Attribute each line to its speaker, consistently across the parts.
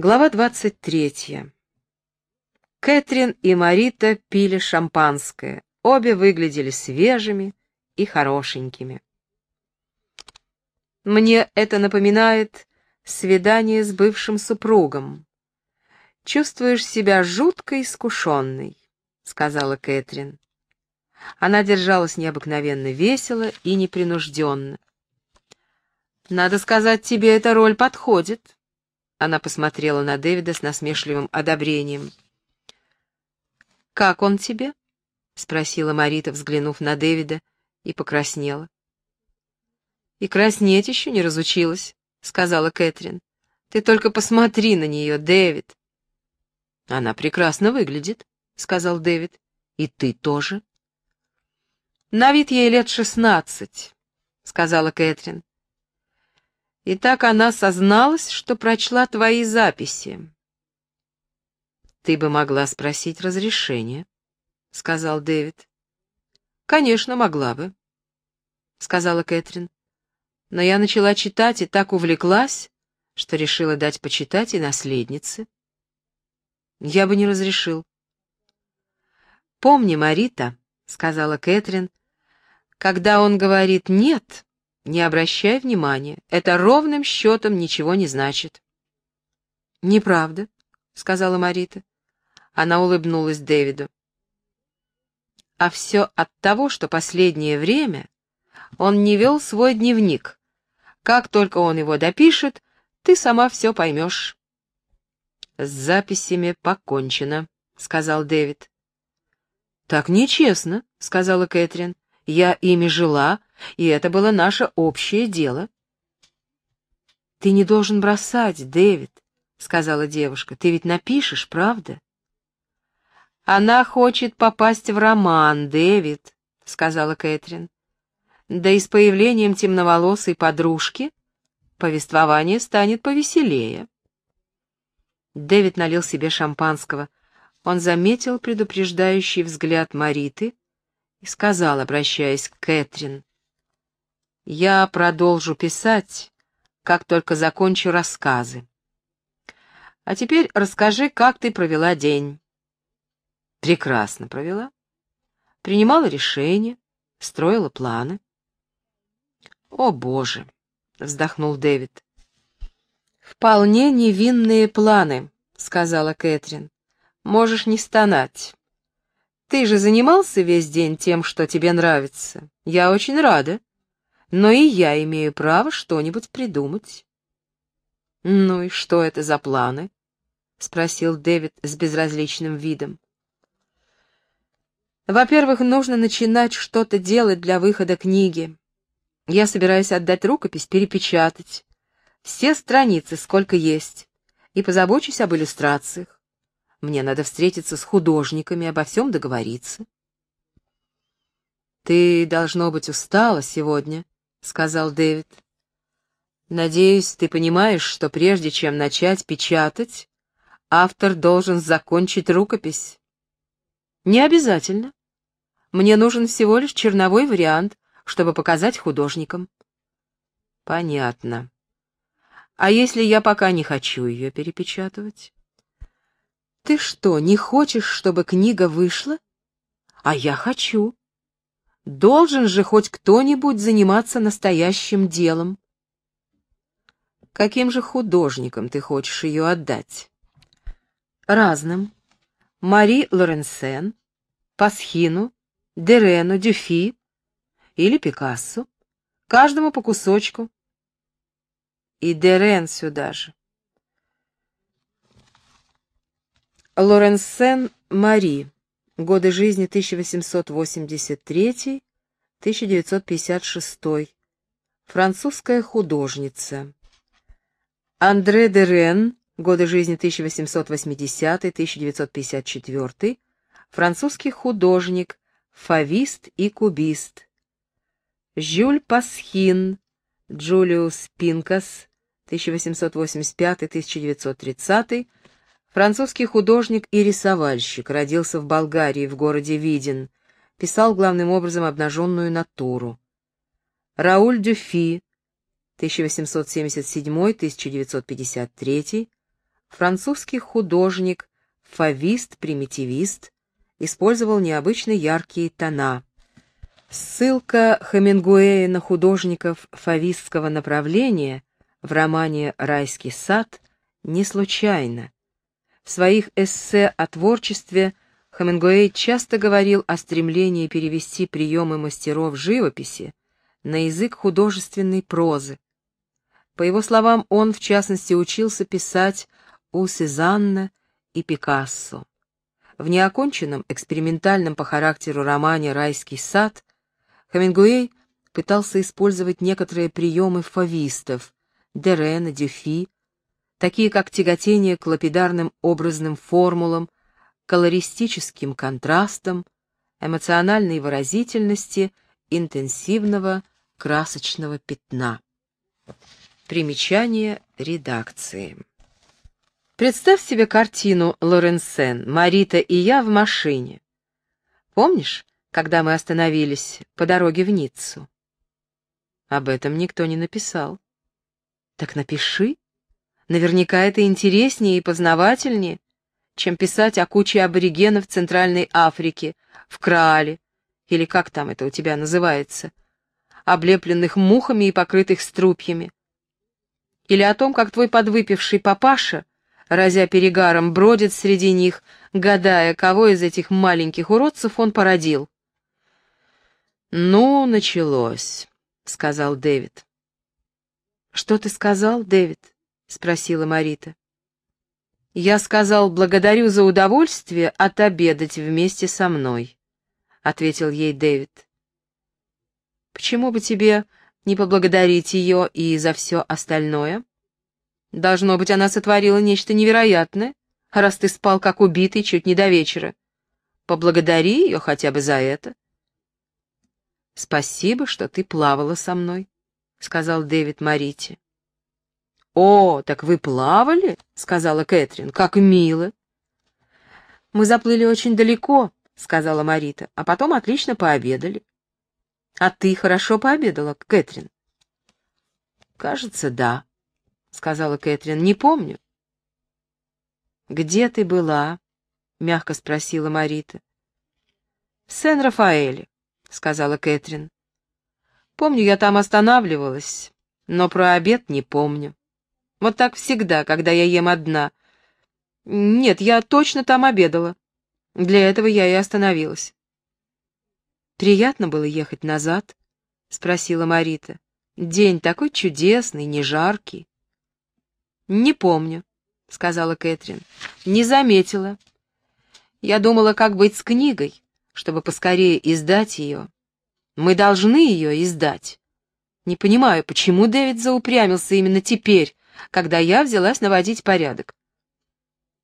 Speaker 1: Глава 23. Кэтрин и Марита пили шампанское. Обе выглядели свежими и хорошенькими. Мне это напоминает свидание с бывшим супругом. Чувствуешь себя жутко искушенной, — сказала Кэтрин. Она держалась необыкновенно весело и непринужденно. «Надо сказать, тебе эта роль подходит», она посмотрела на Дэвида с насмешливым одобрением. «Как он тебе?» — спросила Марита, взглянув на Дэвида, и покраснела. «И краснеть еще не разучилась», — сказала Кэтрин. «Ты только посмотри на нее, Дэвид». «Она прекрасно выглядит», — сказал Дэвид. «И ты тоже». «На вид ей лет шестнадцать», — сказала Кэтрин. И так она созналась, что прочла твои записи. «Ты бы могла спросить разрешение», — сказал Дэвид. «Конечно, могла бы», — сказала Кэтрин. «Но я начала читать и так увлеклась, что решила дать почитать и наследнице. Я бы не разрешил». «Помни, Марита», — сказала Кэтрин, — «когда он говорит «нет», не обращай внимания, это ровным счетом ничего не значит. «Неправда», — сказала Марита. Она улыбнулась Дэвиду. «А все от того, что последнее время он не вел свой дневник. Как только он его допишет, ты сама все поймешь». «С записями покончено», — сказал Дэвид. «Так нечестно», — сказала Кэтрин. «Я ими жила, и это было наше общее дело. «Ты не должен бросать, Дэвид», — сказала девушка. «Ты ведь напишешь, правда?» «Она хочет попасть в роман, Дэвид», — сказала Кэтрин. «Да и с появлением темноволосой подружки повествование станет повеселее». Дэвид налил себе шампанского. Он заметил предупреждающий взгляд Мариты и сказал, обращаясь к Кэтрин, я продолжу писать, как только закончу рассказы. А теперь расскажи, как ты провела день. Прекрасно провела. Принимала решения, строила планы. О, Боже, вздохнул Дэвид. Вполне невинные планы, сказала Кэтрин. Можешь не стонать. Ты же занимался весь день тем, что тебе нравится. Я очень рада но и я имею право что-нибудь придумать. «Ну и что это за планы?» — спросил Дэвид с безразличным видом. «Во-первых, нужно начинать что-то делать для выхода книги. Я собираюсь отдать рукопись, перепечатать. Все страницы, сколько есть, и позабочусь об иллюстрациях. Мне надо встретиться с художниками, обо всем договориться». «Ты, должно быть, устала сегодня», — сказал Дэвид. «Надеюсь, ты понимаешь, что прежде чем начать печатать, автор должен закончить рукопись». «Не обязательно. Мне нужен всего лишь черновой вариант, чтобы показать художникам». «Понятно. А если я пока не хочу ее перепечатывать?» «Ты что, не хочешь, чтобы книга вышла?» «А я хочу. Должен же хоть кто-нибудь заниматься настоящим делом. Каким же художникам ты хочешь ее отдать? Разным. Мари Лоренсен, Пасхину, Дерену, Дюфи или Пикассо. Каждому по кусочку. И Дерен сюда же. Лоренсен Мари. Годы жизни 1883-1956. Французская художница. Андре де Рен. Годы жизни 1880-1954. Французский художник, фавист и кубист. Жюль Пасхин. Джулиус Пинкас. 1885-1930 Французский художник и рисовальщик, родился в Болгарии, в городе Видин, писал главным образом обнаженную натуру. Рауль Дюфи, 1877-1953, французский художник, фавист-примитивист, использовал необычно яркие тона. Ссылка Хемингуэя на художников фавистского направления в романе «Райский сад» не случайна. В своих эссе о творчестве Хемингуэй часто говорил о стремлении перевести приемы мастеров живописи на язык художественной прозы. По его словам, он, в частности, учился писать у Сезанна и Пикассо. В неоконченном экспериментальном по характеру романе «Райский сад» Хемингуэй пытался использовать некоторые приемы фавистов Дерена, Дюфи, такие как тяготение к лапидарным образным формулам, колористическим контрастам, эмоциональной выразительности, интенсивного красочного пятна. Примечание редакции. Представь себе картину Лоренсен, Марита и я в машине. Помнишь, когда мы остановились по дороге в Ниццу? Об этом никто не написал. Так напиши. Наверняка это интереснее и познавательнее, чем писать о куче аборигенов Центральной Африки, в Краале, или как там это у тебя называется, облепленных мухами и покрытых струпьями. Или о том, как твой подвыпивший папаша, разя перегаром, бродит среди них, гадая, кого из этих маленьких уродцев он породил. «Ну, началось», — сказал Дэвид. «Что ты сказал, Дэвид?» — спросила Марита. «Я сказал, благодарю за удовольствие отобедать вместе со мной», — ответил ей Дэвид. «Почему бы тебе не поблагодарить ее и за все остальное? Должно быть, она сотворила нечто невероятное, раз ты спал как убитый чуть не до вечера. Поблагодари ее хотя бы за это». «Спасибо, что ты плавала со мной», — сказал Дэвид Марите. «О, так вы плавали?» — сказала Кэтрин. «Как мило!» «Мы заплыли очень далеко», — сказала Марита, «а потом отлично пообедали». «А ты хорошо пообедала, Кэтрин?» «Кажется, да», — сказала Кэтрин. «Не помню». «Где ты была?» — мягко спросила Марита. «В Сен-Рафаэле», — сказала Кэтрин. «Помню, я там останавливалась, но про обед не помню». Вот так всегда, когда я ем одна. Нет, я точно там обедала. Для этого я и остановилась. «Приятно было ехать назад?» — спросила Марита. «День такой чудесный, не жаркий». «Не помню», — сказала Кэтрин. «Не заметила. Я думала, как быть с книгой, чтобы поскорее издать ее. Мы должны ее издать. Не понимаю, почему Дэвид заупрямился именно теперь, когда я взялась наводить порядок.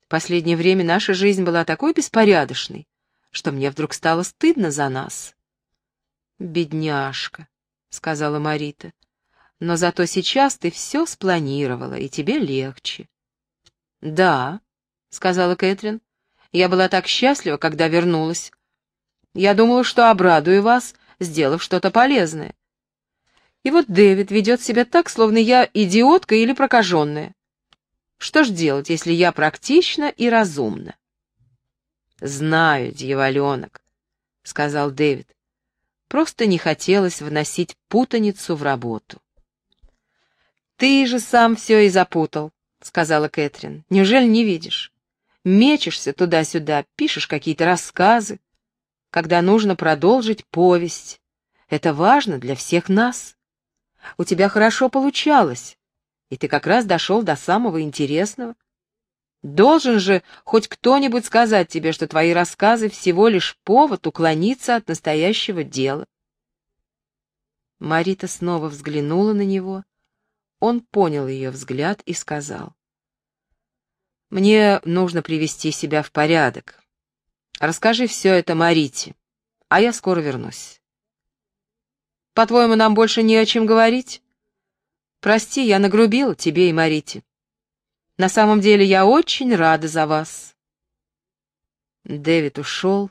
Speaker 1: В последнее время наша жизнь была такой беспорядочной, что мне вдруг стало стыдно за нас. «Бедняжка», — сказала Марита, — «но зато сейчас ты все спланировала, и тебе легче». «Да», — сказала Кэтрин, — «я была так счастлива, когда вернулась. Я думала, что обрадую вас, сделав что-то полезное. И вот Дэвид ведет себя так, словно я идиотка или прокаженная. Что ж делать, если я практична и разумна? «Знаю, дьяволенок», — сказал Дэвид. Просто не хотелось вносить путаницу в работу. «Ты же сам все и запутал», — сказала Кэтрин. «Неужели не видишь? Мечешься туда-сюда, пишешь какие-то рассказы, когда нужно продолжить повесть. Это важно для всех нас». У тебя хорошо получалось, и ты как раз дошел до самого интересного. Должен же хоть кто-нибудь сказать тебе, что твои рассказы всего лишь повод уклониться от настоящего дела. Марита снова взглянула на него. Он понял ее взгляд и сказал. «Мне нужно привести себя в порядок. Расскажи все это Марите, а я скоро вернусь». По-твоему, нам больше не о чем говорить? Прости, я нагрубил тебе и Марите. На самом деле я очень рада за вас. Дэвид ушел,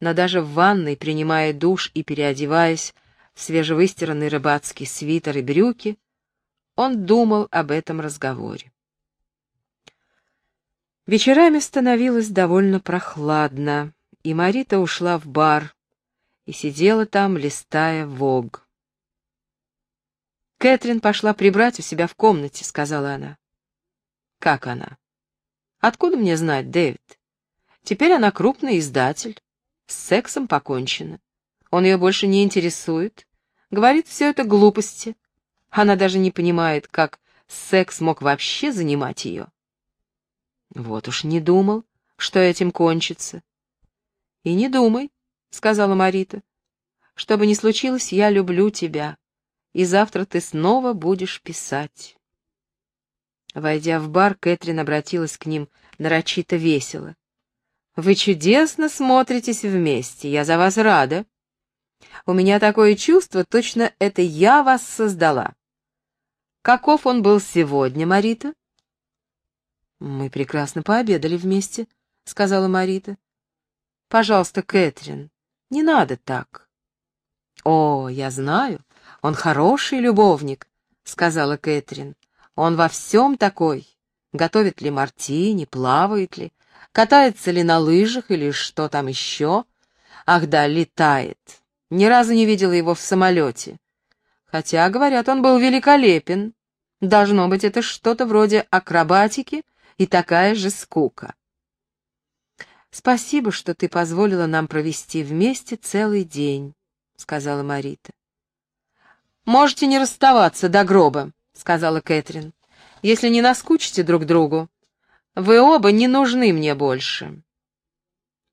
Speaker 1: но даже в ванной, принимая душ и переодеваясь в свежевыстиранный рыбацкий свитер и брюки, он думал об этом разговоре. Вечерами становилось довольно прохладно, и Марита ушла в бар и сидела там, листая Вог. «Кэтрин пошла прибрать у себя в комнате», — сказала она. «Как она?» «Откуда мне знать, Дэвид? Теперь она крупный издатель. С сексом покончено. Он ее больше не интересует. Говорит, все это глупости. Она даже не понимает, как секс мог вообще занимать ее. Вот уж не думал, что этим кончится. И не думай, — сказала Марита. Что бы ни случилось, я люблю тебя, и завтра ты снова будешь писать. Войдя в бар, Кэтрин обратилась к ним нарочито весело. «Вы чудесно смотритесь вместе, я за вас рада. У меня такое чувство, точно это я вас создала. Каков он был сегодня, Марита?» «Мы прекрасно пообедали вместе», — сказала Марита. «Пожалуйста, Кэтрин, не надо так». «О, я знаю, он хороший любовник», — сказала Кэтрин. «Он во всем такой. Готовит ли мартини, плавает ли, катается ли на лыжах или что там еще. Ах да, летает. Ни разу не видела его в самолете. Хотя, говорят, он был великолепен. Должно быть, это что-то вроде акробатики и такая же скука. «Спасибо, что ты позволила нам провести вместе целый день», — сказала Марита. «Можете не расставаться до гроба», — сказала Кэтрин, «если не наскучите друг другу. Вы оба не нужны мне больше».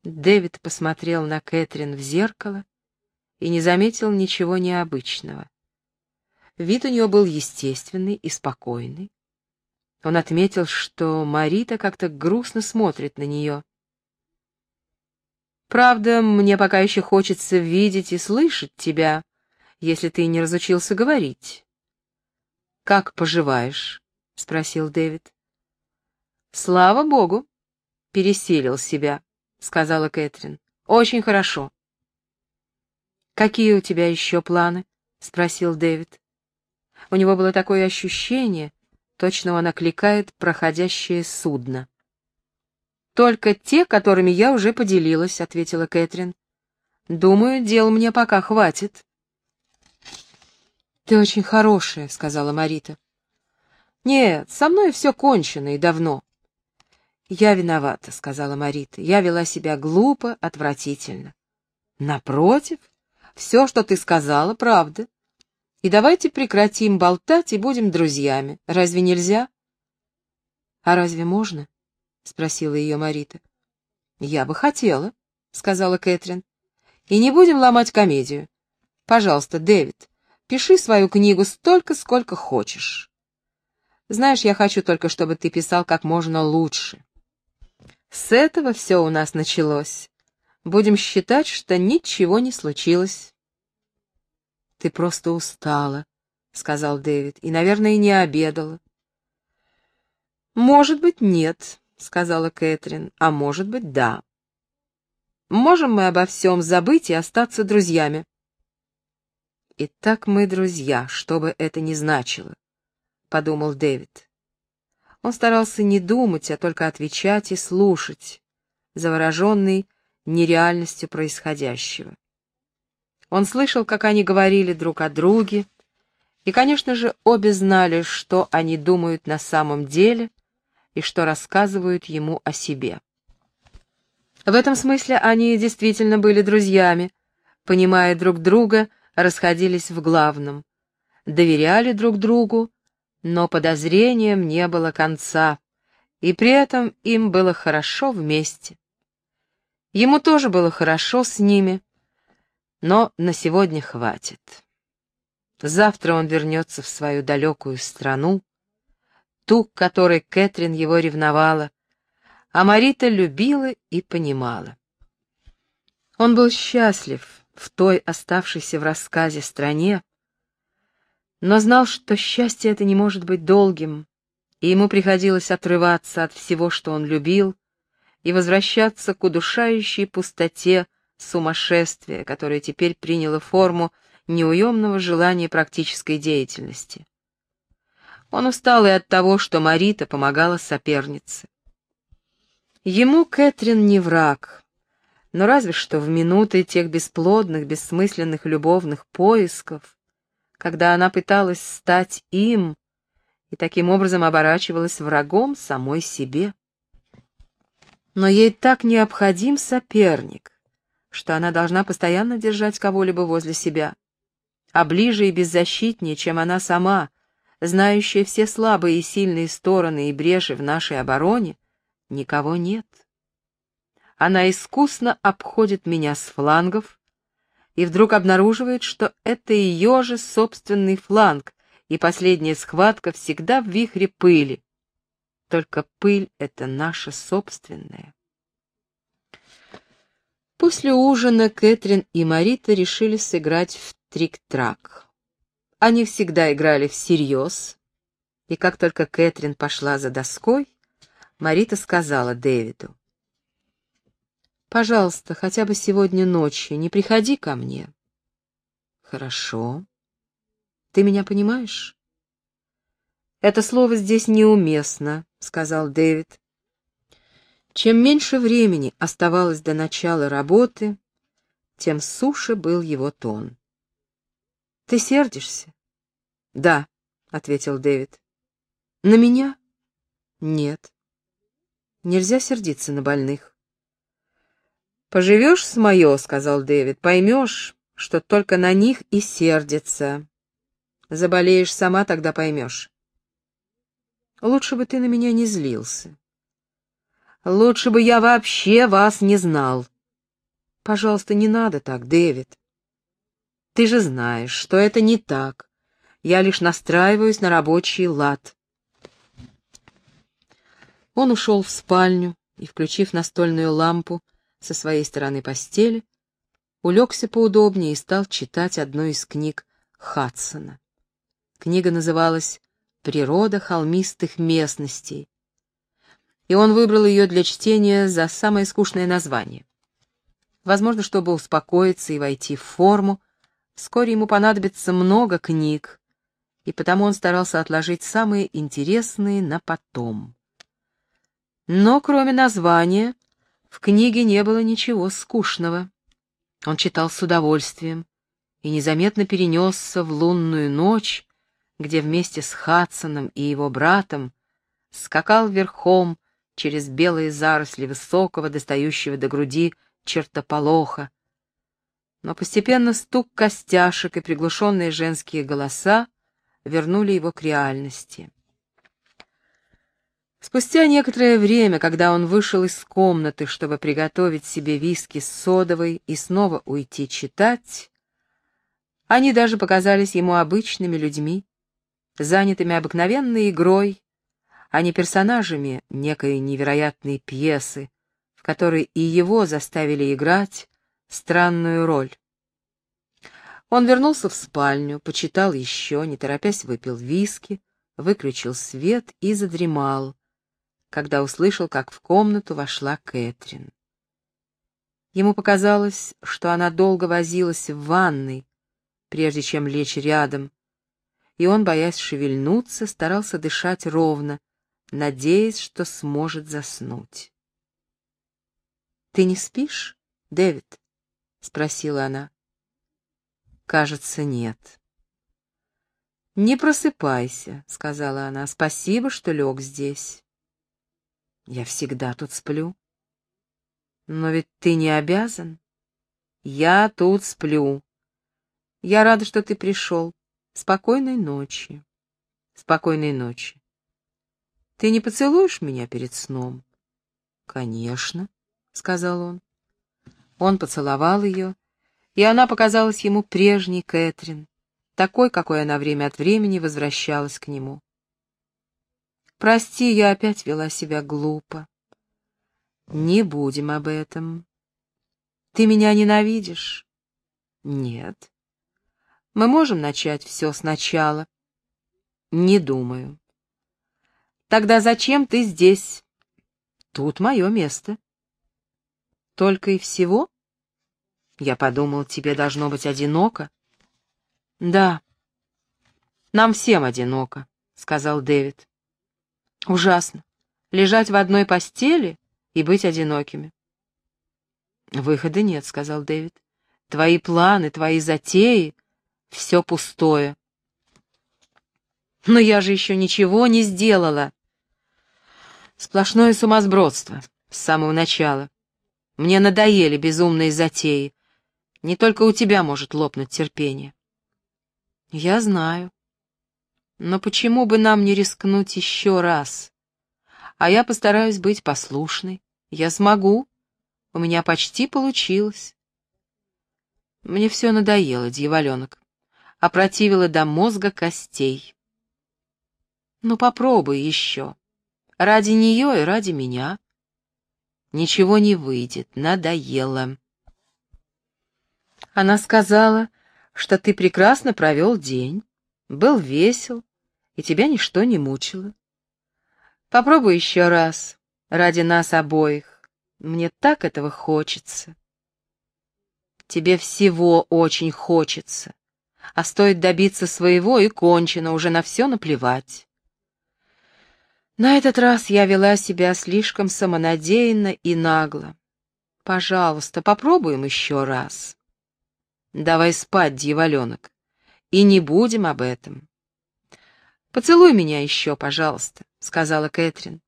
Speaker 1: Дэвид посмотрел на Кэтрин в зеркало и не заметил ничего необычного. Вид у нее был естественный и спокойный. Он отметил, что Марита как-то грустно смотрит на нее. «Правда, мне пока еще хочется видеть и слышать тебя, если ты не разучился говорить». «Как поживаешь?» — спросил Дэвид. «Слава богу!» — пересилил себя, — сказала Кэтрин. «Очень хорошо». «Какие у тебя еще планы?» — спросил Дэвид. У него было такое ощущение, Точно он окликает проходящее судно. «Только те, которыми я уже поделилась», — ответила Кэтрин. «Думаю, дел мне пока хватит». «Ты очень хорошая», — сказала Марита. «Нет, со мной все кончено и давно». «Я виновата», — сказала Марита. «Я вела себя глупо, отвратительно». «Напротив, все, что ты сказала, правда. И давайте прекратим болтать и будем друзьями. Разве нельзя? А разве можно? Спросила ее Марита. Я бы хотела, сказала Кэтрин. И не будем ломать комедию. Пожалуйста, Дэвид, пиши свою книгу столько, сколько хочешь. Знаешь, я хочу только, чтобы ты писал как можно лучше. С этого все у нас началось. Будем считать, что ничего не случилось. «Ты просто устала», — сказал Дэвид, — «и, наверное, не обедала». «Может быть, нет», — сказала Кэтрин, — «а может быть, да». «Можем мы обо всем забыть и остаться друзьями?» «Итак мы друзья, что бы это ни значило», — подумал Дэвид. Он старался не думать, а только отвечать и слушать, завороженный нереальностью происходящего. Он слышал, как они говорили друг о друге, и, конечно же, обе знали, что они думают на самом деле и что рассказывают ему о себе. В этом смысле они действительно были друзьями, понимая друг друга, расходились в главном, доверяли друг другу, но подозрениям не было конца, и при этом им было хорошо вместе. Ему тоже было хорошо с ними, но на сегодня хватит. Завтра он вернется в свою далекую страну, ту, к которой Кэтрин его ревновала, а Марита любила и понимала. Он был счастлив в той оставшейся в рассказе стране, но знал, что счастье это не может быть долгим, и ему приходилось отрываться от всего, что он любил, и возвращаться к удушающей пустоте, сумасшествие, которое теперь приняло форму неуемного желания практической деятельности. Он устал и от того, что Марита помогала сопернице. Ему Кэтрин не враг, но разве что в минуты тех бесплодных, бессмысленных любовных поисков, когда она пыталась стать им и таким образом оборачивалась врагом самой себе. Но ей так необходим соперник, что она должна постоянно держать кого-либо возле себя, а ближе и беззащитнее, чем она сама, знающая все слабые и сильные стороны и бреши в нашей обороне, никого нет. Она искусно обходит меня с флангов и вдруг обнаруживает, что это ее же собственный фланг, и последняя схватка всегда в вихре пыли. Только пыль — это наша собственная. После ужина Кэтрин и Марита решили сыграть в трик-трак. Они всегда играли всерьез, и как только Кэтрин пошла за доской, Марита сказала Дэвиду, «Пожалуйста, хотя бы сегодня ночью не приходи ко мне». «Хорошо. Ты меня понимаешь?» «Это слово здесь неуместно», — сказал Дэвид. Чем меньше времени оставалось до начала работы, тем суше был его тон. «Ты сердишься?» «Да», — ответил Дэвид. «На меня?» «Нет. Нельзя сердиться на больных. «Поживешь с мое», — сказал Дэвид, — «поймешь, что только на них и сердится. Заболеешь сама, тогда поймешь». «Лучше бы ты на меня не злился». «Лучше бы я вообще вас не знал». «Пожалуйста, не надо так, Дэвид. Ты же знаешь, что это не так. Я лишь настраиваюсь на рабочий лад». Он ушел в спальню и, включив настольную лампу со своей стороны постели, улегся поудобнее и стал читать одну из книг Хадсона. Книга называлась «Природа холмистых местностей», и он выбрал ее для чтения за самое скучное название. Возможно, чтобы успокоиться и войти в форму, вскоре ему понадобится много книг, и потому он старался отложить самые интересные на потом. Но кроме названия, в книге не было ничего скучного. Он читал с удовольствием и незаметно перенесся в лунную ночь, где вместе с Хадсоном и его братом скакал верхом через белые заросли высокого, достающего до груди чертополоха. Но постепенно стук костяшек и приглушенные женские голоса вернули его к реальности. Спустя некоторое время, когда он вышел из комнаты, чтобы приготовить себе виски с содовой и снова уйти читать, они даже показались ему обычными людьми, занятыми обыкновенной игрой, а не персонажами некой невероятной пьесы, в которой и его заставили играть странную роль. Он вернулся в спальню, почитал еще, не торопясь выпил виски, выключил свет и задремал, когда услышал, как в комнату вошла Кэтрин. Ему показалось, что она долго возилась в ванной, прежде чем лечь рядом, и он, боясь шевельнуться, старался дышать ровно, надеясь, что сможет заснуть. «Ты не спишь, Дэвид?» — спросила она. «Кажется, нет». «Не просыпайся», — сказала она. «Спасибо, что лег здесь». Я всегда тут сплю. Но ведь ты не обязан. Я тут сплю. Я рада, что ты пришел. Спокойной ночи. Спокойной ночи. Ты не поцелуешь меня перед сном? Конечно, сказал он. Он поцеловал ее, и она показалась ему прежней Кэтрин, такой, какой она время от времени возвращалась к нему. Прости, я опять вела себя глупо. Не будем об этом. Ты меня ненавидишь? Нет. Мы можем начать все сначала? Не думаю. Тогда зачем ты здесь? Тут мое место. Только и всего? Я подумал, тебе должно быть одиноко. Да. Нам всем одиноко, сказал Дэвид. Ужасно. Лежать в одной постели и быть одинокими. «Выхода нет», — сказал Дэвид. «Твои планы, твои затеи — все пустое». «Но я же еще ничего не сделала». Сплошное сумасбродство с самого начала. Мне надоели безумные затеи. Не только у тебя может лопнуть терпение. Я знаю. Но почему бы нам не рискнуть еще раз? А я постараюсь быть послушной. Я смогу. У меня почти получилось. Мне все надоело, дьяволенок. Опротивило до мозга костей. Ну попробуй еще. Ради нее и ради меня. Ничего не выйдет, надоело. Она сказала, что ты прекрасно провел день, был весел, и тебя ничто не мучило. Попробуй еще раз, ради нас обоих. Мне так этого хочется. Тебе всего очень хочется, а стоит добиться своего и кончено, уже на все наплевать. На этот раз я вела себя слишком самонадеянно и нагло. Пожалуйста, попробуем еще раз. Давай спать, дьяволенок, и не будем об этом. Поцелуй меня еще, пожалуйста, — сказала Кэтрин.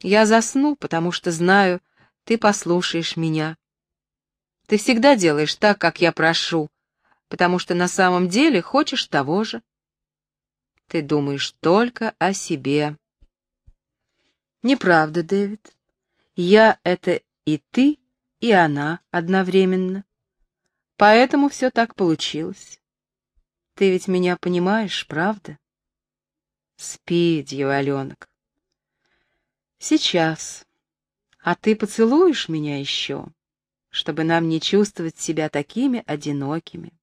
Speaker 1: Я засну, потому что знаю, ты послушаешь меня. Ты всегда делаешь так, как я прошу, потому что на самом деле хочешь того же. Ты думаешь только о себе. Неправда, Дэвид. Я — это и ты, и она одновременно. Поэтому все так получилось. Ты ведь меня понимаешь, правда? Спи, дьяволенок. Сейчас. А ты поцелуешь меня еще, чтобы нам не чувствовать себя такими одинокими?